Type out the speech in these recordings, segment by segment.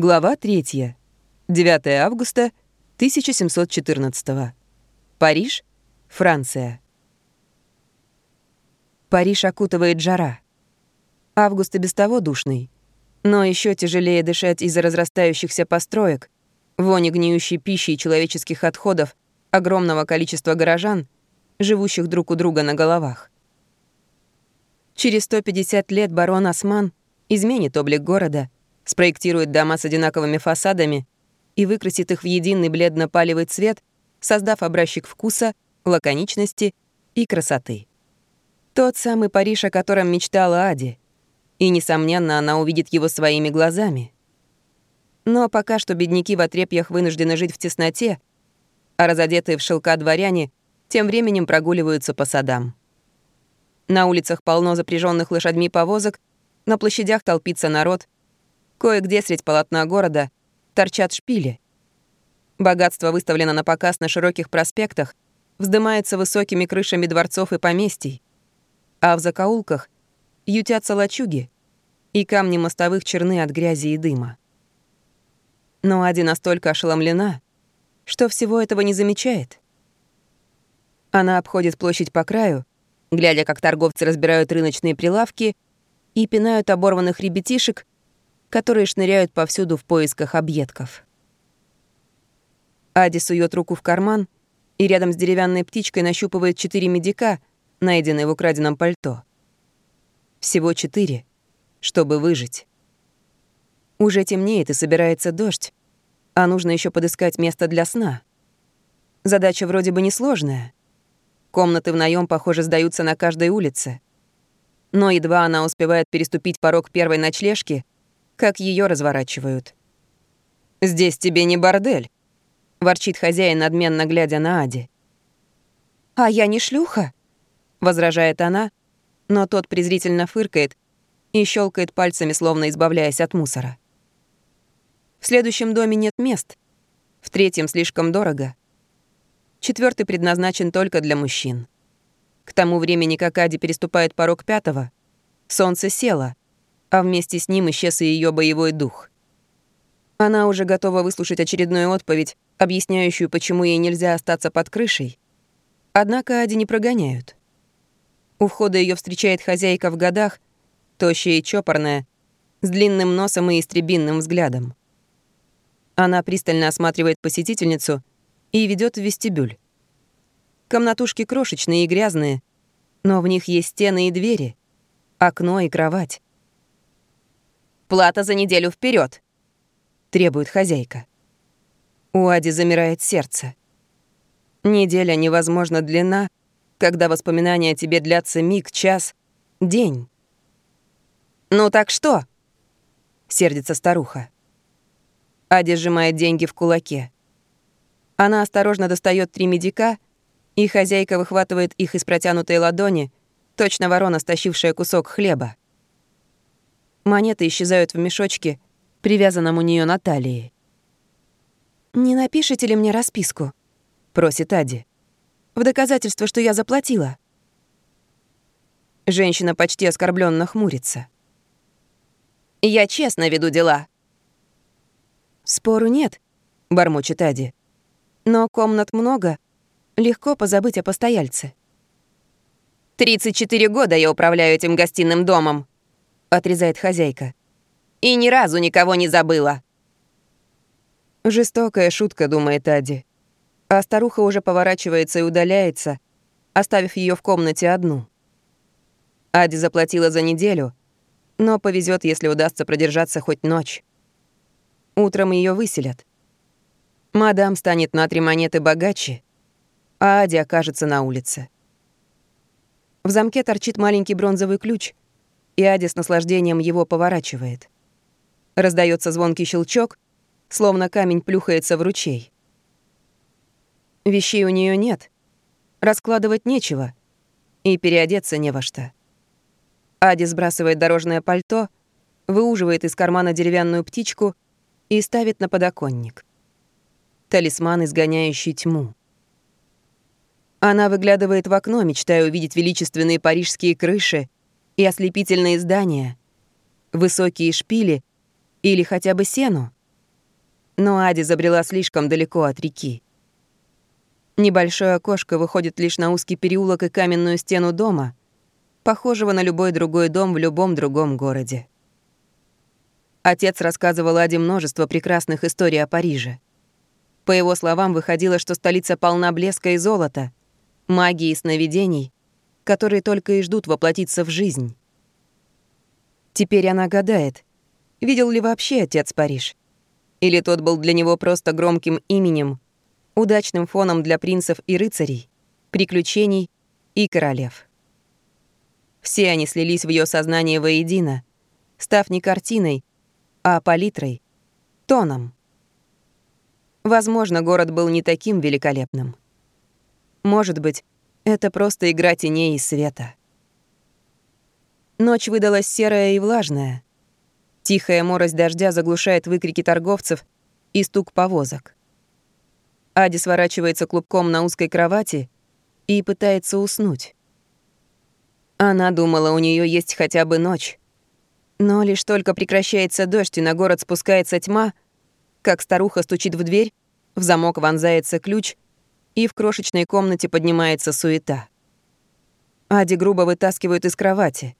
Глава 3. 9 августа 1714. Париж, Франция. Париж окутывает жара. Август и без того душный. Но еще тяжелее дышать из-за разрастающихся построек, вони гниющей пищи и человеческих отходов, огромного количества горожан, живущих друг у друга на головах. Через 150 лет барон Осман изменит облик города — спроектирует дома с одинаковыми фасадами и выкрасит их в единый бледно-палевый цвет, создав образчик вкуса, лаконичности и красоты. Тот самый Париж, о котором мечтала Ади. И, несомненно, она увидит его своими глазами. Но пока что бедняки в отрепьях вынуждены жить в тесноте, а разодетые в шелка дворяне тем временем прогуливаются по садам. На улицах полно запряженных лошадьми повозок, на площадях толпится народ — Кое-где средь полотна города торчат шпили. Богатство выставлено на показ на широких проспектах, вздымается высокими крышами дворцов и поместий, а в закоулках ютятся лачуги, и камни мостовых черны от грязи и дыма. Но Ади настолько ошеломлена, что всего этого не замечает. Она обходит площадь по краю, глядя, как торговцы разбирают рыночные прилавки и пинают оборванных ребятишек, которые шныряют повсюду в поисках объедков. Ади сует руку в карман и рядом с деревянной птичкой нащупывает четыре медика, найденные в украденном пальто. Всего четыре, чтобы выжить. Уже темнеет и собирается дождь, а нужно еще подыскать место для сна. Задача вроде бы несложная. Комнаты в наем, похоже, сдаются на каждой улице. Но едва она успевает переступить порог первой ночлежки — как ее разворачивают. «Здесь тебе не бордель», — ворчит хозяин, надменно глядя на Ади. «А я не шлюха», — возражает она, но тот презрительно фыркает и щелкает пальцами, словно избавляясь от мусора. В следующем доме нет мест, в третьем слишком дорого. Четвертый предназначен только для мужчин. К тому времени, как Ади переступает порог пятого, солнце село, а вместе с ним исчез и ее боевой дух. Она уже готова выслушать очередную отповедь, объясняющую, почему ей нельзя остаться под крышей. Однако Ади не прогоняют. У входа ее встречает хозяйка в годах, тощая и чопорная, с длинным носом и истребинным взглядом. Она пристально осматривает посетительницу и ведет в вестибюль. Комнатушки крошечные и грязные, но в них есть стены и двери, окно и кровать. Плата за неделю вперед, требует хозяйка. У Ади замирает сердце. Неделя невозможно длина, когда воспоминания о тебе длятся миг, час, день. «Ну так что?» — сердится старуха. Ади сжимает деньги в кулаке. Она осторожно достает три медика, и хозяйка выхватывает их из протянутой ладони, точно ворона, стащившая кусок хлеба. Монеты исчезают в мешочке, привязанном у нее на талии. «Не напишите ли мне расписку?» — просит Ади. «В доказательство, что я заплатила». Женщина почти оскорбленно хмурится. «Я честно веду дела». «Спору нет», — бормочет Ади. «Но комнат много, легко позабыть о постояльце». «34 года я управляю этим гостиным домом», — отрезает хозяйка. «И ни разу никого не забыла». Жестокая шутка, думает Ади. А старуха уже поворачивается и удаляется, оставив ее в комнате одну. Ади заплатила за неделю, но повезет, если удастся продержаться хоть ночь. Утром ее выселят. Мадам станет на три монеты богаче, а Ади окажется на улице. В замке торчит маленький бронзовый ключ — и Ади с наслаждением его поворачивает. Раздается звонкий щелчок, словно камень плюхается в ручей. Вещей у нее нет, раскладывать нечего, и переодеться не во что. Ади сбрасывает дорожное пальто, выуживает из кармана деревянную птичку и ставит на подоконник. Талисман, изгоняющий тьму. Она выглядывает в окно, мечтая увидеть величественные парижские крыши и ослепительные здания, высокие шпили или хотя бы сену, Но Ади забрела слишком далеко от реки. Небольшое окошко выходит лишь на узкий переулок и каменную стену дома, похожего на любой другой дом в любом другом городе. Отец рассказывал Аде множество прекрасных историй о Париже. По его словам, выходило, что столица полна блеска и золота, магии и сновидений, которые только и ждут воплотиться в жизнь. Теперь она гадает, видел ли вообще отец Париж. Или тот был для него просто громким именем, удачным фоном для принцев и рыцарей, приключений и королев. Все они слились в ее сознание воедино, став не картиной, а палитрой, тоном. Возможно, город был не таким великолепным. Может быть, это просто игра теней и света. Ночь выдалась серая и влажная. Тихая морось дождя заглушает выкрики торговцев и стук повозок. Ади сворачивается клубком на узкой кровати и пытается уснуть. Она думала, у нее есть хотя бы ночь. Но лишь только прекращается дождь и на город спускается тьма, как старуха стучит в дверь, в замок вонзается ключ, и в крошечной комнате поднимается суета. Ади грубо вытаскивают из кровати.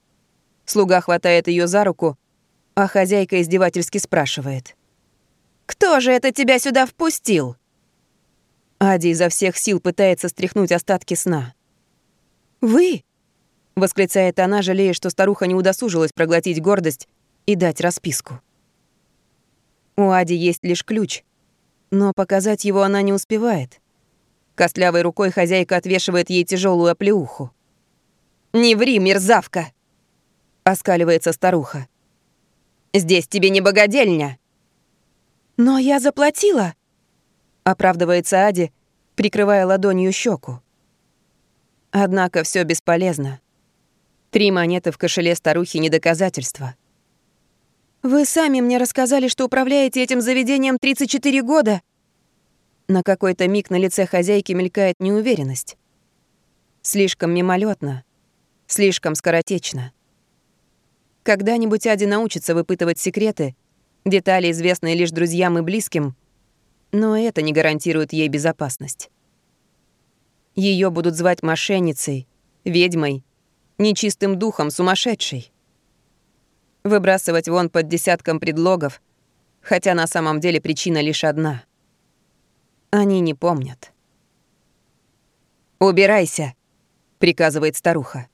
Слуга хватает ее за руку, а хозяйка издевательски спрашивает. «Кто же это тебя сюда впустил?» Ади изо всех сил пытается стряхнуть остатки сна. «Вы?» — восклицает она, жалея, что старуха не удосужилась проглотить гордость и дать расписку. У Ади есть лишь ключ, но показать его она не успевает. Костлявой рукой хозяйка отвешивает ей тяжелую оплеуху. «Не ври, мерзавка!» — оскаливается старуха. «Здесь тебе не богадельня!» «Но я заплатила!» оправдывается Ади, прикрывая ладонью щеку. Однако все бесполезно. Три монеты в кошеле старухи не доказательство. «Вы сами мне рассказали, что управляете этим заведением 34 года». На какой-то миг на лице хозяйки мелькает неуверенность. Слишком мимолетно, слишком скоротечно. Когда-нибудь Ади научится выпытывать секреты, детали, известные лишь друзьям и близким — но это не гарантирует ей безопасность. Ее будут звать мошенницей, ведьмой, нечистым духом, сумасшедшей. Выбрасывать вон под десятком предлогов, хотя на самом деле причина лишь одна. Они не помнят. «Убирайся!» — приказывает старуха.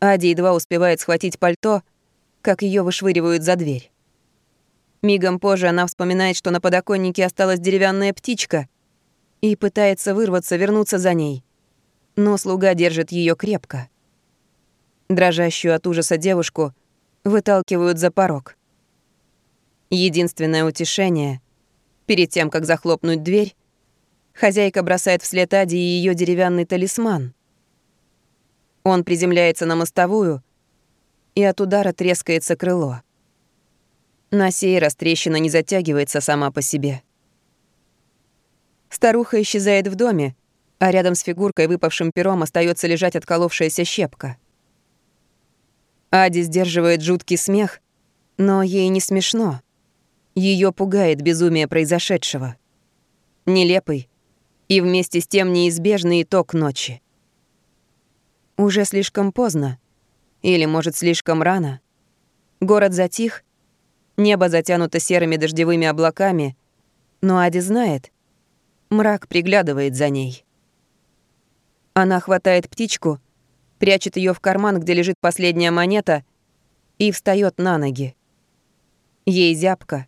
Ади едва успевает схватить пальто, как ее вышвыривают за дверь. Мигом позже она вспоминает, что на подоконнике осталась деревянная птичка и пытается вырваться, вернуться за ней. Но слуга держит ее крепко. Дрожащую от ужаса девушку выталкивают за порог. Единственное утешение — перед тем, как захлопнуть дверь, хозяйка бросает вслед Ади ее деревянный талисман. Он приземляется на мостовую, и от удара трескается крыло. На сей раз трещина не затягивается сама по себе. Старуха исчезает в доме, а рядом с фигуркой, выпавшим пером, остается лежать отколовшаяся щепка. Ади сдерживает жуткий смех, но ей не смешно. Ее пугает безумие произошедшего. Нелепый и вместе с тем неизбежный итог ночи. Уже слишком поздно. Или, может, слишком рано. Город затих, Небо затянуто серыми дождевыми облаками, но Ади знает. Мрак приглядывает за ней. Она хватает птичку, прячет ее в карман, где лежит последняя монета, и встает на ноги. Ей зябко.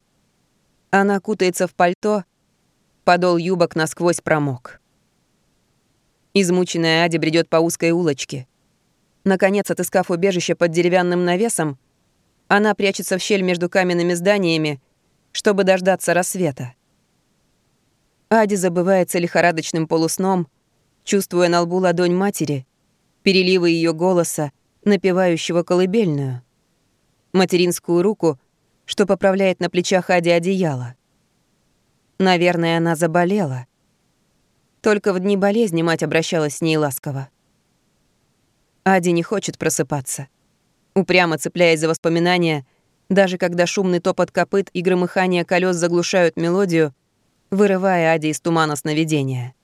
Она кутается в пальто, подол юбок насквозь промок. Измученная Ади бредет по узкой улочке. Наконец, отыскав убежище под деревянным навесом, она прячется в щель между каменными зданиями, чтобы дождаться рассвета. Ади забывается лихорадочным полусном, чувствуя на лбу ладонь матери, переливы ее голоса, напевающего колыбельную. Материнскую руку, что поправляет на плечах Ади одеяло. Наверное, она заболела. Только в дни болезни мать обращалась с ней ласково. Ади не хочет просыпаться упрямо цепляясь за воспоминания, Даже когда шумный топот копыт и громыхание колес заглушают мелодию, вырывая Ади из тумана сновидения.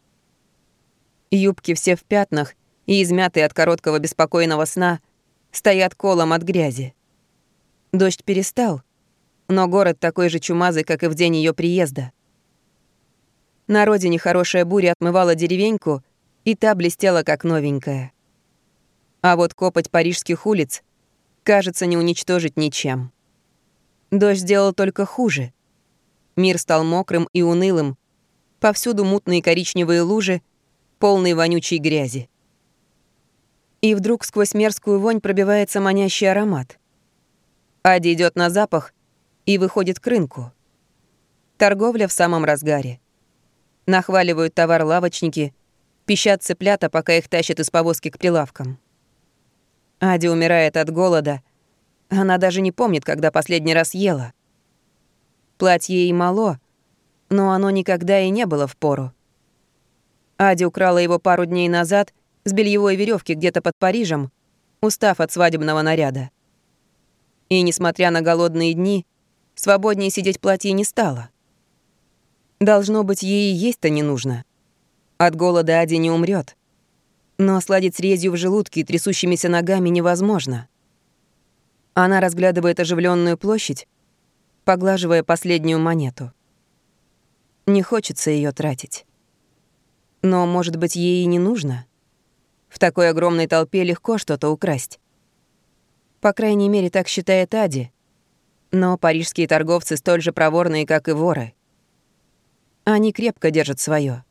Юбки все в пятнах и измятые от короткого беспокойного сна стоят колом от грязи. Дождь перестал, но город такой же чумазый, как и в день ее приезда. На родине хорошая буря отмывала деревеньку, и та блестела как новенькая. А вот копоть парижских улиц, кажется, не уничтожить ничем. Дождь сделал только хуже. Мир стал мокрым и унылым. Повсюду мутные коричневые лужи, полные вонючей грязи. И вдруг сквозь мерзкую вонь пробивается манящий аромат. Ади идет на запах и выходит к рынку. Торговля в самом разгаре. Нахваливают товар лавочники, пищат цыплята, пока их тащат из повозки к прилавкам. Ади умирает от голода. Она даже не помнит, когда последний раз ела. Платье ей мало, но оно никогда и не было в пору. Ади украла его пару дней назад с бельевой веревки где-то под Парижем, устав от свадебного наряда. И, несмотря на голодные дни, свободнее сидеть платье не стало. Должно быть, ей есть-то не нужно. От голода Ади не умрет. Но сладить с резью в желудке и трясущимися ногами невозможно. Она разглядывает оживленную площадь, поглаживая последнюю монету. Не хочется ее тратить. Но, может быть, ей и не нужно. В такой огромной толпе легко что-то украсть. По крайней мере, так считает Ади. Но парижские торговцы столь же проворные, как и воры. Они крепко держат свое.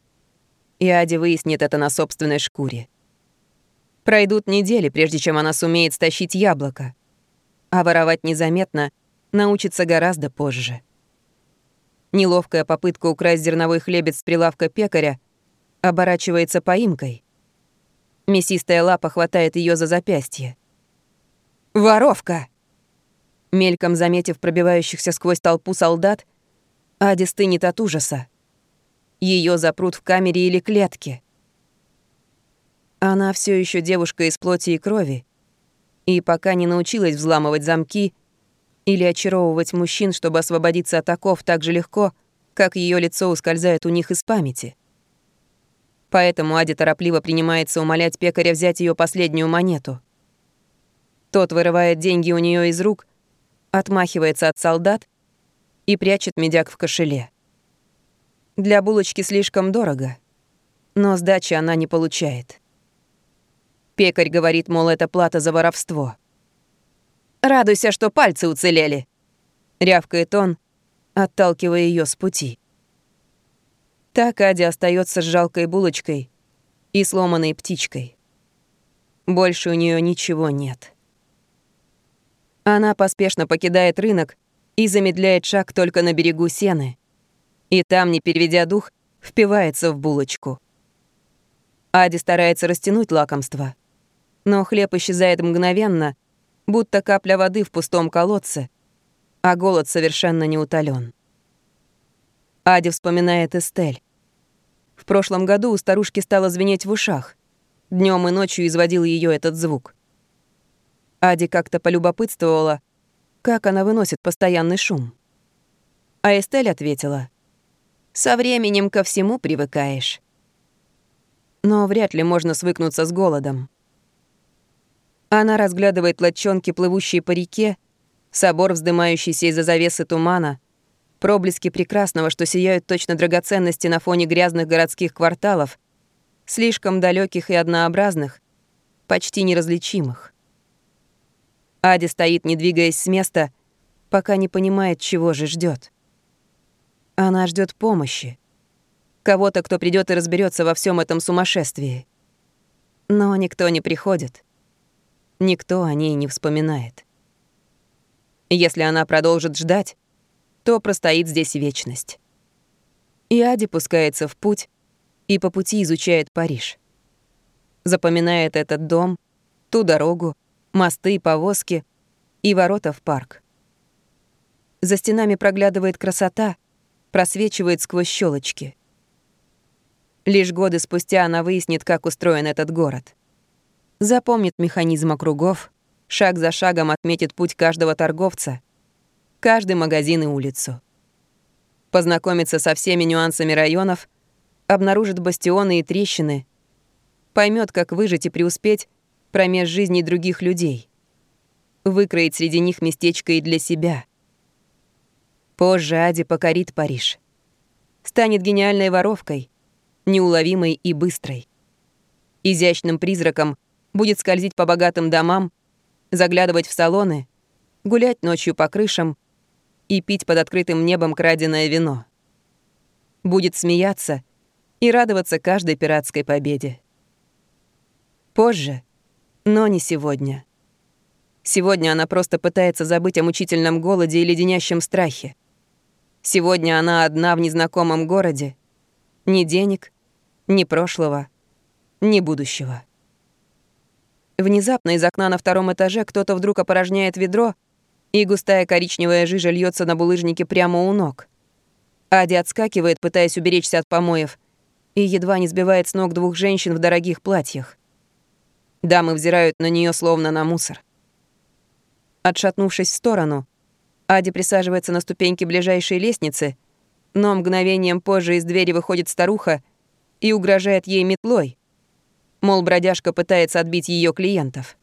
И Ади выяснит это на собственной шкуре. Пройдут недели, прежде чем она сумеет стащить яблоко. А воровать незаметно научится гораздо позже. Неловкая попытка украсть зерновой хлебец с прилавка пекаря оборачивается поимкой. Мясистая лапа хватает ее за запястье. «Воровка!» Мельком заметив пробивающихся сквозь толпу солдат, Ади стынет от ужаса. Ее запрут в камере или клетке. Она все еще девушка из плоти и крови, и пока не научилась взламывать замки или очаровывать мужчин, чтобы освободиться от оков так же легко, как ее лицо ускользает у них из памяти. Поэтому Ади торопливо принимается умолять пекаря взять ее последнюю монету. Тот вырывает деньги у нее из рук, отмахивается от солдат и прячет медяк в кошеле. Для булочки слишком дорого, но сдачи она не получает. Пекарь говорит, мол, это плата за воровство. «Радуйся, что пальцы уцелели!» — рявкает он, отталкивая ее с пути. Так Адя остается с жалкой булочкой и сломанной птичкой. Больше у нее ничего нет. Она поспешно покидает рынок и замедляет шаг только на берегу сены. И там, не переведя дух, впивается в булочку. Ади старается растянуть лакомство, но хлеб исчезает мгновенно, будто капля воды в пустом колодце, а голод совершенно не утолен. Ади вспоминает Эстель. В прошлом году у старушки стало звенеть в ушах. Днем и ночью изводил ее этот звук. Ади как-то полюбопытствовала, как она выносит постоянный шум. А Эстель ответила, «Со временем ко всему привыкаешь». Но вряд ли можно свыкнуться с голодом. Она разглядывает лодчонки, плывущие по реке, собор, вздымающийся из-за завесы тумана, проблески прекрасного, что сияют точно драгоценности на фоне грязных городских кварталов, слишком далеких и однообразных, почти неразличимых. Ади стоит, не двигаясь с места, пока не понимает, чего же ждет. Она ждет помощи. Кого-то, кто придет и разберется во всем этом сумасшествии. Но никто не приходит. Никто о ней не вспоминает. Если она продолжит ждать, то простоит здесь вечность. И Ади пускается в путь и по пути изучает Париж. Запоминает этот дом, ту дорогу, мосты, повозки и ворота в парк. За стенами проглядывает красота, просвечивает сквозь щелочки. Лишь годы спустя она выяснит, как устроен этот город — запомнит механизм округов, шаг за шагом отметит путь каждого торговца каждый магазин и улицу. Познакомится со всеми нюансами районов, обнаружит бастионы и трещины, поймет, как выжить и преуспеть промеж жизней других людей, выкроить среди них местечко и для себя. Позже Ади покорит Париж. Станет гениальной воровкой, неуловимой и быстрой. Изящным призраком будет скользить по богатым домам, заглядывать в салоны, гулять ночью по крышам и пить под открытым небом краденое вино. Будет смеяться и радоваться каждой пиратской победе. Позже, но не сегодня. Сегодня она просто пытается забыть о мучительном голоде и леденящем страхе. Сегодня она одна в незнакомом городе. Ни денег, ни прошлого, ни будущего. Внезапно из окна на втором этаже кто-то вдруг опорожняет ведро, и густая коричневая жижа льется на булыжнике прямо у ног. Ади отскакивает, пытаясь уберечься от помоев, и едва не сбивает с ног двух женщин в дорогих платьях. Дамы взирают на нее словно на мусор. Отшатнувшись в сторону, Ади присаживается на ступеньки ближайшей лестницы, но мгновением позже из двери выходит старуха и угрожает ей метлой. Мол, бродяжка пытается отбить ее клиентов.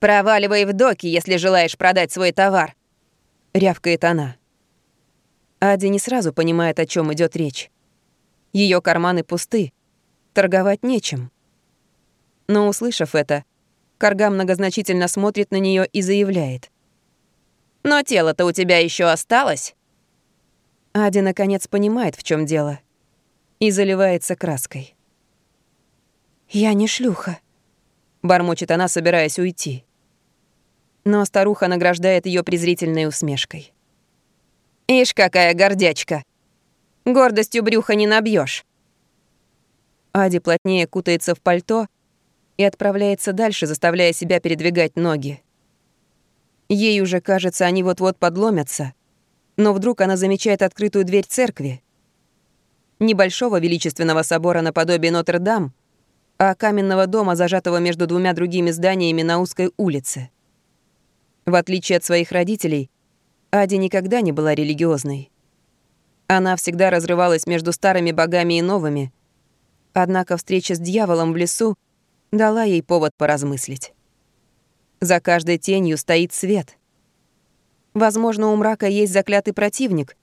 «Проваливай в доки, если желаешь продать свой товар», — рявкает она. Ади не сразу понимает, о чем идет речь. Ее карманы пусты, торговать нечем. Но, услышав это, Карга многозначительно смотрит на нее и заявляет. Но тело-то у тебя еще осталось?» Ади, наконец, понимает, в чем дело, и заливается краской. «Я не шлюха», — бормочет она, собираясь уйти. Но старуха награждает ее презрительной усмешкой. «Ишь, какая гордячка! Гордостью брюха не набьешь. Ади плотнее кутается в пальто и отправляется дальше, заставляя себя передвигать ноги. Ей уже кажется, они вот-вот подломятся. Но вдруг она замечает открытую дверь церкви. Небольшого величественного собора наподобие Нотр-Дам, а каменного дома, зажатого между двумя другими зданиями на узкой улице. В отличие от своих родителей, Ади никогда не была религиозной. Она всегда разрывалась между старыми богами и новыми, однако встреча с дьяволом в лесу дала ей повод поразмыслить. За каждой тенью стоит свет. Возможно, у мрака есть заклятый противник,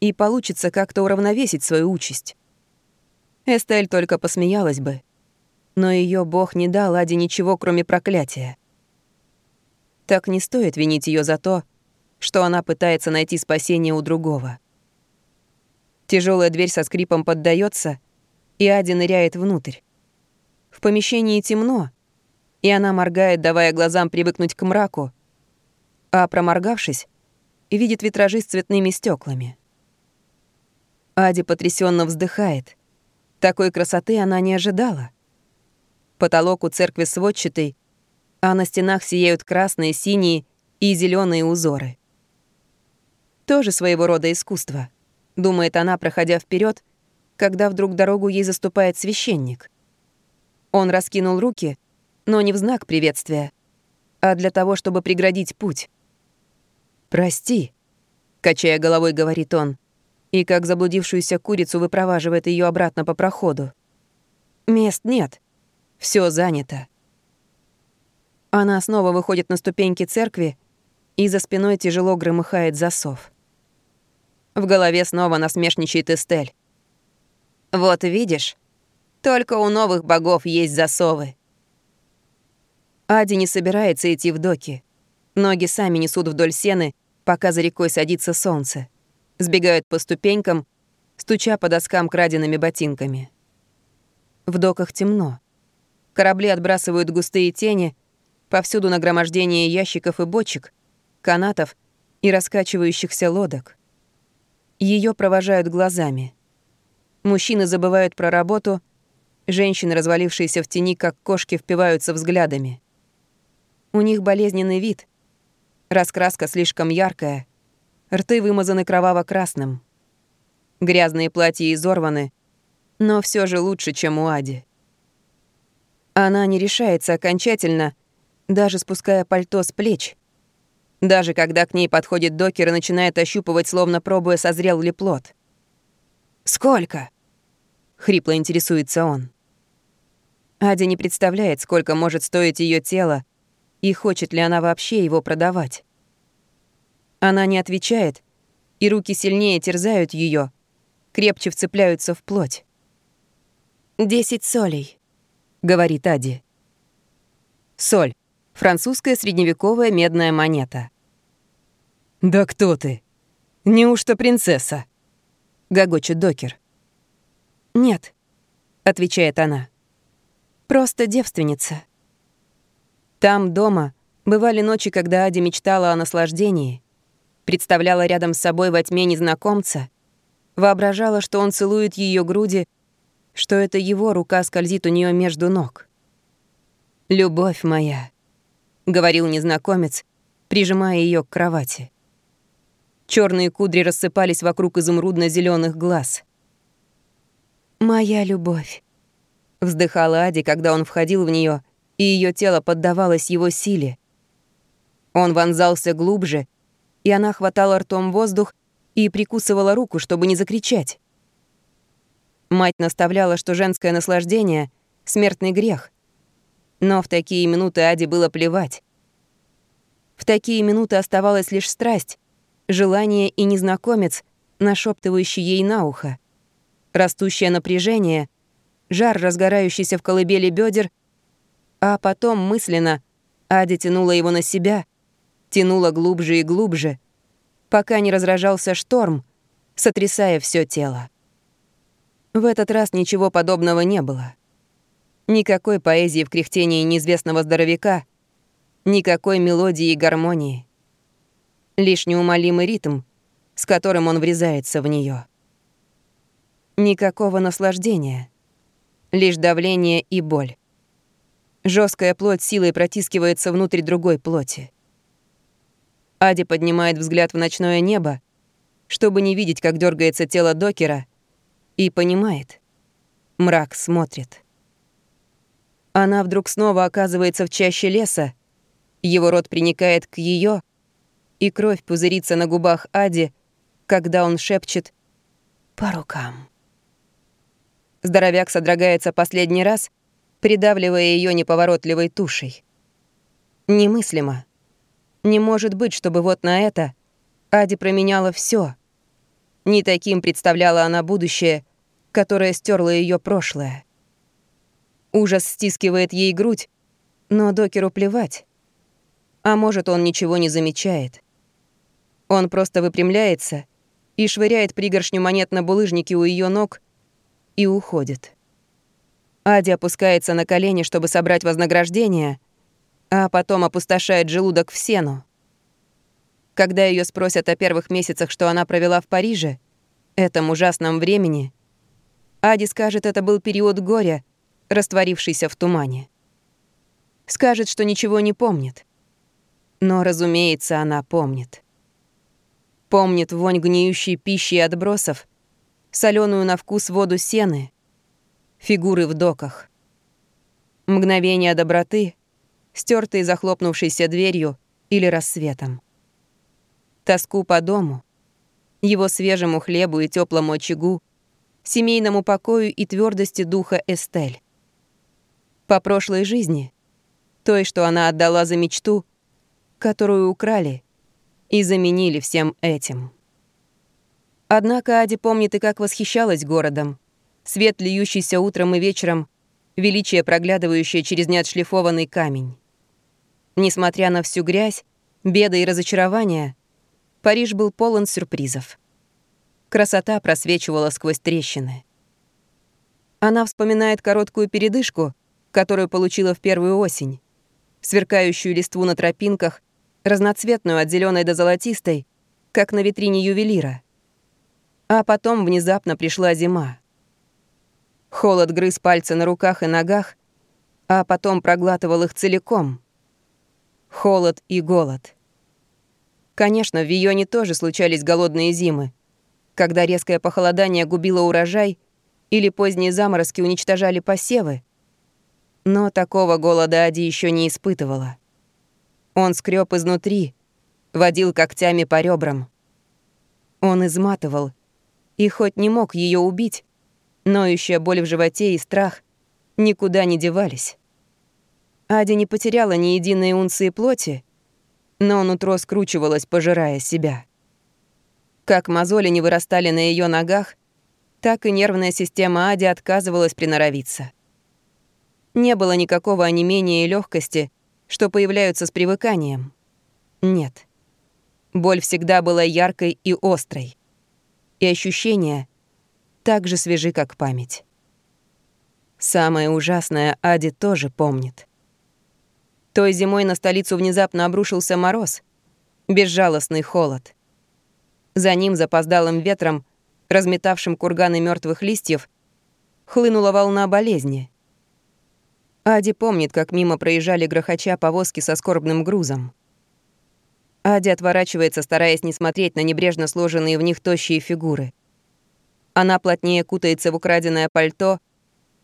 и получится как-то уравновесить свою участь. Эстель только посмеялась бы, но ее бог не дал Аде ничего, кроме проклятия. Так не стоит винить ее за то, что она пытается найти спасение у другого. Тяжелая дверь со скрипом поддается, и Ади ныряет внутрь. В помещении темно, и она моргает, давая глазам привыкнуть к мраку, а проморгавшись, видит витражи с цветными стеклами. Ади потрясенно вздыхает. Такой красоты она не ожидала. Потолок у церкви сводчатый, а на стенах сияют красные, синие и зеленые узоры. Тоже своего рода искусство, думает она, проходя вперед, когда вдруг дорогу ей заступает священник. Он раскинул руки, но не в знак приветствия, а для того, чтобы преградить путь. «Прости», — качая головой, говорит он, и как заблудившуюся курицу выпроваживает ее обратно по проходу. «Мест нет. все занято». Она снова выходит на ступеньки церкви, и за спиной тяжело громыхает засов. В голове снова насмешничает Эстель. «Вот видишь, только у новых богов есть засовы». Ади не собирается идти в доки. Ноги сами несут вдоль сены, пока за рекой садится солнце. Сбегают по ступенькам, стуча по доскам краденными ботинками. В доках темно. Корабли отбрасывают густые тени, повсюду нагромождение ящиков и бочек, канатов и раскачивающихся лодок. Ее провожают глазами. Мужчины забывают про работу, женщины, развалившиеся в тени, как кошки, впиваются взглядами. У них болезненный вид. Раскраска слишком яркая. Рты вымазаны кроваво-красным. Грязные платья изорваны, но все же лучше, чем у Ади. Она не решается окончательно, даже спуская пальто с плеч. Даже когда к ней подходит докер и начинает ощупывать, словно пробуя, созрел ли плод. «Сколько?» — хрипло интересуется он. Адя не представляет, сколько может стоить ее тело и хочет ли она вообще его продавать. Она не отвечает, и руки сильнее терзают ее, крепче вцепляются в плоть. «Десять солей», — говорит Ади. Соль. Французская средневековая медная монета. «Да кто ты? Неужто принцесса?» — гогочет докер. «Нет», — отвечает она. «Просто девственница». Там, дома, бывали ночи, когда Ади мечтала о наслаждении, представляла рядом с собой во тьме незнакомца, воображала, что он целует ее груди, что это его рука скользит у нее между ног. «Любовь моя», — говорил незнакомец, прижимая ее к кровати. Черные кудри рассыпались вокруг изумрудно зеленых глаз. «Моя любовь», — вздыхала Ади, когда он входил в нее, и ее тело поддавалось его силе. Он вонзался глубже, и она хватала ртом воздух и прикусывала руку, чтобы не закричать. Мать наставляла, что женское наслаждение — смертный грех. Но в такие минуты Аде было плевать. В такие минуты оставалась лишь страсть, желание и незнакомец, нашептывающий ей на ухо. Растущее напряжение, жар, разгорающийся в колыбели бедер, а потом мысленно Адя тянула его на себя, тянула глубже и глубже, пока не разражался шторм, сотрясая все тело. В этот раз ничего подобного не было. Никакой поэзии в кряхтении неизвестного здоровяка, никакой мелодии и гармонии лишь неумолимый ритм, с которым он врезается в нее. Никакого наслаждения, лишь давление и боль. Жесткая плоть силой протискивается внутрь другой плоти. Ади поднимает взгляд в ночное небо, чтобы не видеть, как дергается тело докера, и понимает. Мрак смотрит. Она вдруг снова оказывается в чаще леса, его рот приникает к ее, и кровь пузырится на губах Ади, когда он шепчет «по рукам». Здоровяк содрогается последний раз, придавливая ее неповоротливой тушей. Немыслимо. Не может быть, чтобы вот на это Ади променяла все. Не таким представляла она будущее, которое стерло ее прошлое. Ужас стискивает ей грудь, но докеру плевать. А может, он ничего не замечает. Он просто выпрямляется и швыряет пригоршню монет на булыжнике у ее ног и уходит. Ади опускается на колени, чтобы собрать вознаграждение, а потом опустошает желудок в сену. Когда ее спросят о первых месяцах, что она провела в Париже, этом ужасном времени, Ади скажет, это был период горя, растворившийся в тумане. Скажет, что ничего не помнит. Но, разумеется, она помнит. Помнит вонь гниющей пищи и отбросов, соленую на вкус воду сены, фигуры в доках. Мгновения доброты, стертые захлопнувшейся дверью или рассветом. Тоску по дому, его свежему хлебу и теплому очагу, семейному покою и твердости духа Эстель. По прошлой жизни, той, что она отдала за мечту, которую украли и заменили всем этим. Однако Ади помнит и как восхищалась городом. Свет, льющийся утром и вечером, величие, проглядывающее через неотшлифованный камень. Несмотря на всю грязь, беды и разочарования, Париж был полон сюрпризов. Красота просвечивала сквозь трещины. Она вспоминает короткую передышку, которую получила в первую осень, сверкающую листву на тропинках разноцветную от зеленой до золотистой, как на витрине ювелира. А потом внезапно пришла зима. Холод грыз пальцы на руках и ногах, а потом проглатывал их целиком. Холод и голод. Конечно, в Вионе тоже случались голодные зимы, когда резкое похолодание губило урожай или поздние заморозки уничтожали посевы. Но такого голода Ади еще не испытывала. Он скреб изнутри, водил когтями по ребрам. Он изматывал, и хоть не мог ее убить, ноющая боль в животе и страх никуда не девались. Адя не потеряла ни единой унции плоти, но нутро скручивалось, пожирая себя. Как мозоли не вырастали на ее ногах, так и нервная система Ади отказывалась приноровиться. Не было никакого онемения и легкости, что появляются с привыканием. Нет. Боль всегда была яркой и острой. И ощущения так же свежи, как память. Самое ужасное Ади тоже помнит. Той зимой на столицу внезапно обрушился мороз, безжалостный холод. За ним запоздалым ветром, разметавшим курганы мертвых листьев, хлынула волна болезни. Ади помнит, как мимо проезжали грохоча повозки со скорбным грузом. Ади отворачивается, стараясь не смотреть на небрежно сложенные в них тощие фигуры. Она плотнее кутается в украденное пальто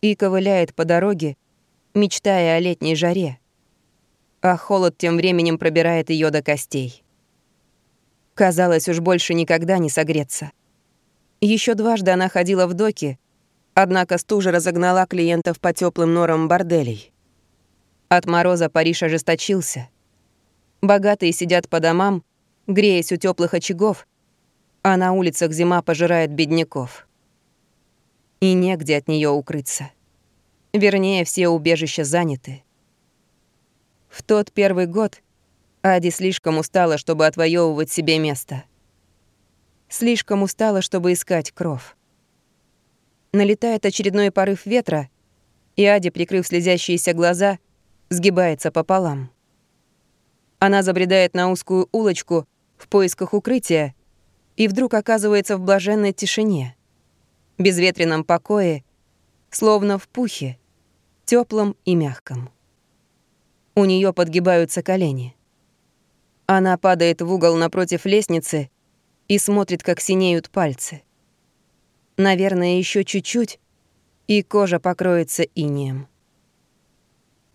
и ковыляет по дороге, мечтая о летней жаре. А холод тем временем пробирает ее до костей. Казалось, уж больше никогда не согреться. Еще дважды она ходила в доки, Однако стужа разогнала клиентов по теплым норам борделей. От мороза Париж ожесточился. Богатые сидят по домам, греясь у теплых очагов, а на улицах зима пожирает бедняков. И негде от нее укрыться. Вернее, все убежища заняты. В тот первый год Ади слишком устала, чтобы отвоевывать себе место. Слишком устала, чтобы искать кров. Налетает очередной порыв ветра, и Ади, прикрыв слезящиеся глаза, сгибается пополам. Она забредает на узкую улочку в поисках укрытия и вдруг оказывается в блаженной тишине, безветренном покое, словно в пухе, теплом и мягком. У нее подгибаются колени. Она падает в угол напротив лестницы и смотрит, как синеют пальцы. Наверное, еще чуть-чуть, и кожа покроется инеем.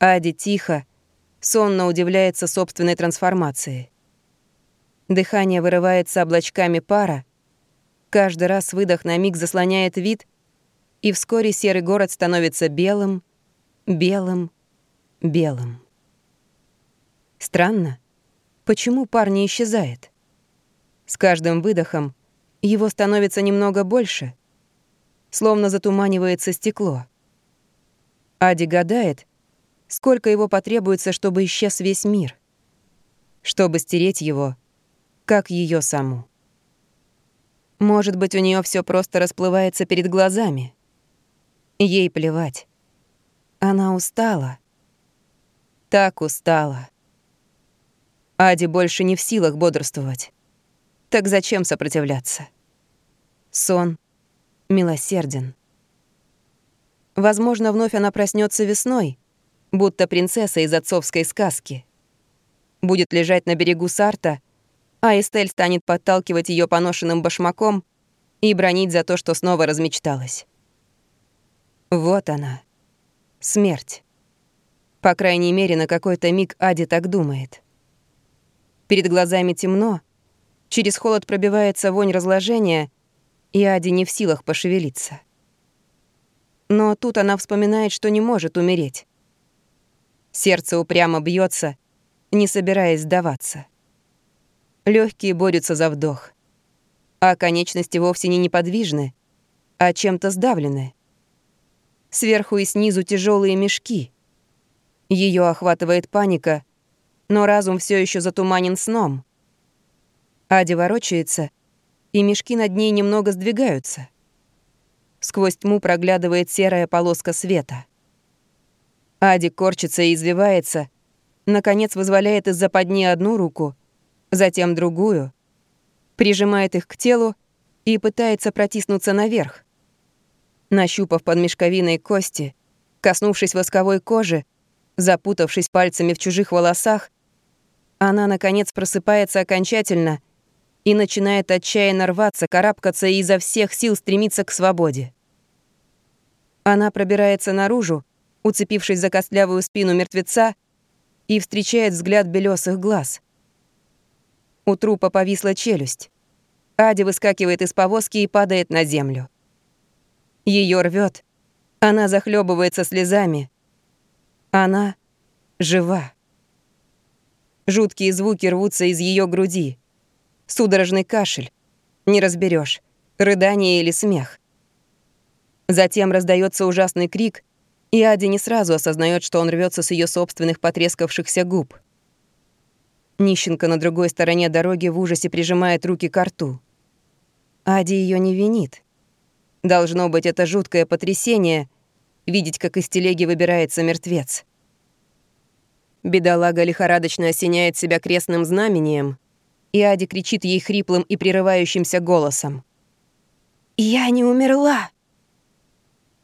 Ади тихо, сонно удивляется собственной трансформации. Дыхание вырывается облачками пара, каждый раз выдох на миг заслоняет вид, и вскоре серый город становится белым, белым, белым. Странно, почему пар не исчезает? С каждым выдохом его становится немного больше — словно затуманивается стекло. Ади гадает, сколько его потребуется, чтобы исчез весь мир, чтобы стереть его, как ее саму. Может быть, у нее все просто расплывается перед глазами. Ей плевать. Она устала. Так устала. Ади больше не в силах бодрствовать. Так зачем сопротивляться? Сон милосерден. Возможно, вновь она проснется весной, будто принцесса из отцовской сказки. Будет лежать на берегу Сарта, а Эстель станет подталкивать ее поношенным башмаком и бронить за то, что снова размечталась. Вот она. Смерть. По крайней мере, на какой-то миг Ади так думает. Перед глазами темно, через холод пробивается вонь разложения, и Ади не в силах пошевелиться. Но тут она вспоминает, что не может умереть. Сердце упрямо бьется, не собираясь сдаваться. Легкие борются за вдох, а конечности вовсе не неподвижны, а чем-то сдавлены. Сверху и снизу тяжелые мешки. Ее охватывает паника, но разум все еще затуманен сном. Ади ворочается и мешки над ней немного сдвигаются. Сквозь тьму проглядывает серая полоска света. Ади корчится и извивается, наконец вызволяет из западни одну руку, затем другую, прижимает их к телу и пытается протиснуться наверх. Нащупав под мешковиной кости, коснувшись восковой кожи, запутавшись пальцами в чужих волосах, она, наконец, просыпается окончательно и начинает отчаянно рваться, карабкаться и изо всех сил стремиться к свободе. Она пробирается наружу, уцепившись за костлявую спину мертвеца, и встречает взгляд белесых глаз. У трупа повисла челюсть. Ади выскакивает из повозки и падает на землю. Ее рвет. Она захлебывается слезами. Она жива. Жуткие звуки рвутся из ее груди. Судорожный кашель. Не разберешь, рыдание или смех. Затем раздается ужасный крик, и Ади не сразу осознает, что он рвется с ее собственных потрескавшихся губ. Нищенка на другой стороне дороги в ужасе прижимает руки к рту. Ади ее не винит. Должно быть, это жуткое потрясение — видеть, как из телеги выбирается мертвец. Бедолага лихорадочно осеняет себя крестным знамением, и Ади кричит ей хриплым и прерывающимся голосом. «Я не умерла!»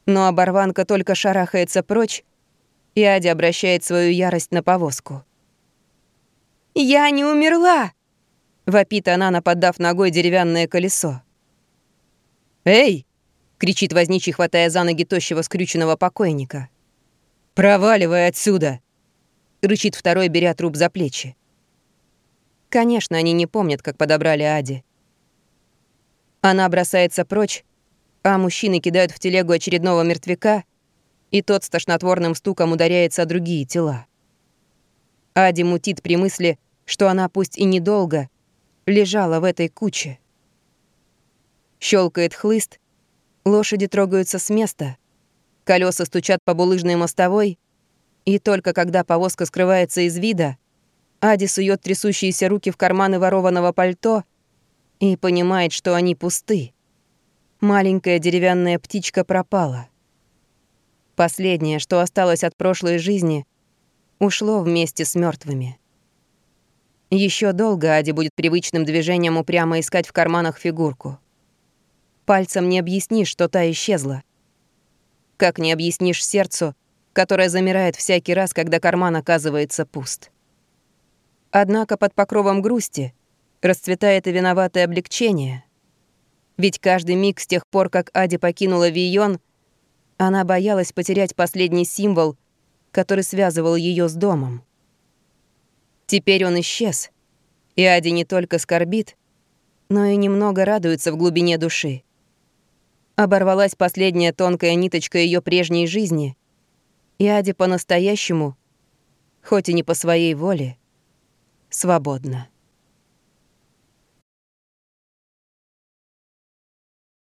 Но оборванка только шарахается прочь, и Ади обращает свою ярость на повозку. «Я не умерла!» — вопит она, наподав ногой деревянное колесо. «Эй!» — кричит возничий, хватая за ноги тощего скрюченного покойника. «Проваливай отсюда!» — рычит второй, беря труп за плечи. Конечно, они не помнят, как подобрали Ади. Она бросается прочь, а мужчины кидают в телегу очередного мертвяка, и тот с тошнотворным стуком ударяется о другие тела. Ади мутит при мысли, что она пусть и недолго лежала в этой куче. Щелкает хлыст, лошади трогаются с места, колеса стучат по булыжной мостовой, и только когда повозка скрывается из вида, Ади сует трясущиеся руки в карманы ворованного пальто и понимает, что они пусты. Маленькая деревянная птичка пропала. Последнее, что осталось от прошлой жизни, ушло вместе с мертвыми. Еще долго Ади будет привычным движением упрямо искать в карманах фигурку. Пальцем не объяснишь, что та исчезла. Как не объяснишь сердцу, которое замирает всякий раз, когда карман оказывается пуст. Однако под покровом грусти расцветает и виноватое облегчение. Ведь каждый миг с тех пор, как Ади покинула Вийон, она боялась потерять последний символ, который связывал ее с домом. Теперь он исчез, и Ади не только скорбит, но и немного радуется в глубине души. Оборвалась последняя тонкая ниточка ее прежней жизни, и Ади по-настоящему, хоть и не по своей воле, свободна.